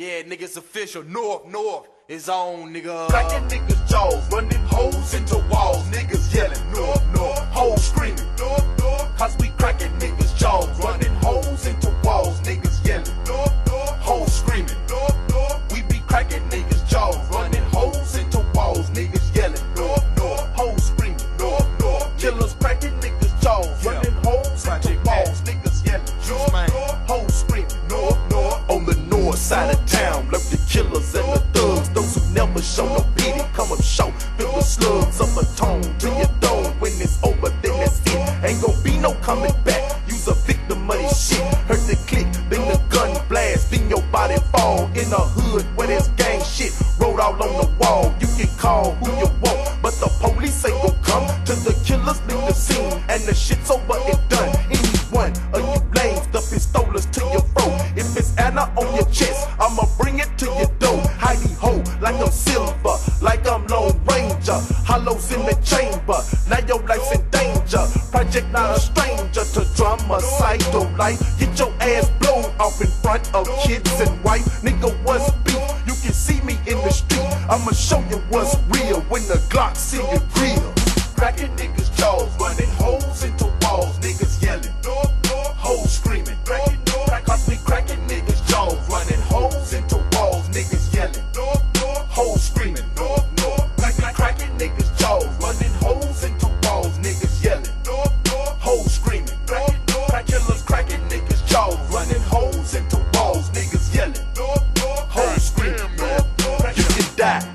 Yeah, niggas official. North, North is on, nigga. Cracking niggas' jaws, running holes into walls. Niggas yelling, side of town, lurk the killers and the thugs. Those who never show no pity, come up short. Feel the slugs of a tone to your dome. When it's over, then that's it. Ain't gon' be no coming back. Use a victim of this shit. Heard the click, then the gun blast. Then your body fall in the hood where there's gang shit. Wrote all on the wall. You can call who you want, but the police ain't gon' come till the killers leave the scene. And the shit's over and done. Hollows in the chamber, now your life's in danger. Project not a stranger to dramacidal life. Get your ass blown off in front of kids and wife. Nigga, what's beef? You can see me in the street. I'ma show you what's real when the Glock see your grill. Cracking niggas' jaws, running holes into walls. Niggas yelling. Hoes screaming. Cause we cracking niggas' jaws, running holes into walls. Niggas yelling. Hoes screaming,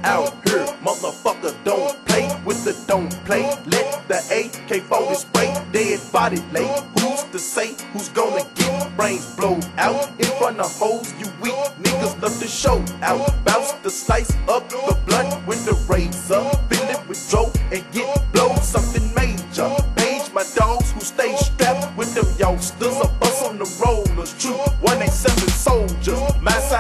out here, motherfucker. Don't play with the don't play. Let the AK-40 spray dead body lay. Who's to say who's gonna get brains blown out in front of hoes? You weak niggas love to show out. Bounce the slice up the blunt with the razor. Fill it with dope and get blow something major. Page my dogs who stay strapped with them youngsters. A bus on the rollers, true 187 soldiers.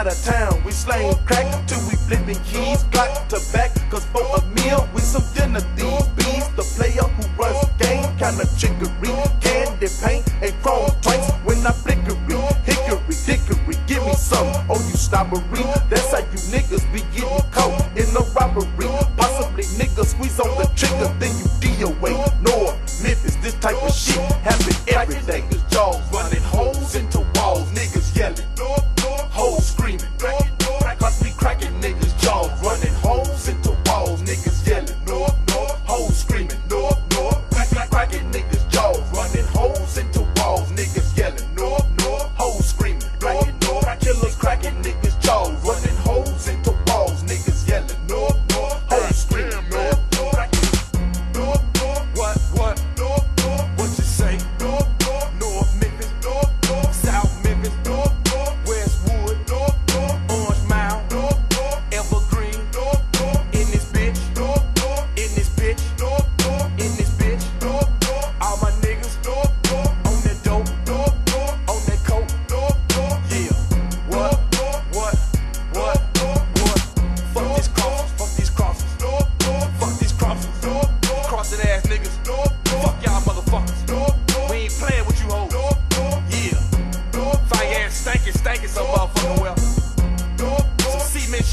Side of town, we slang crack till we flipping keys. Clock to back, cause for a meal, we some dinner thieves. Bees, the player who runs game, kinda trickery. Candy paint and chrome twice when I flickery. Hickory, dickory, give me some. Oh, you snobbery. That's how you niggas be getting caught in a robbery. Possibly niggas squeeze on the trigger, then you DOA. North, Memphis, this type of shit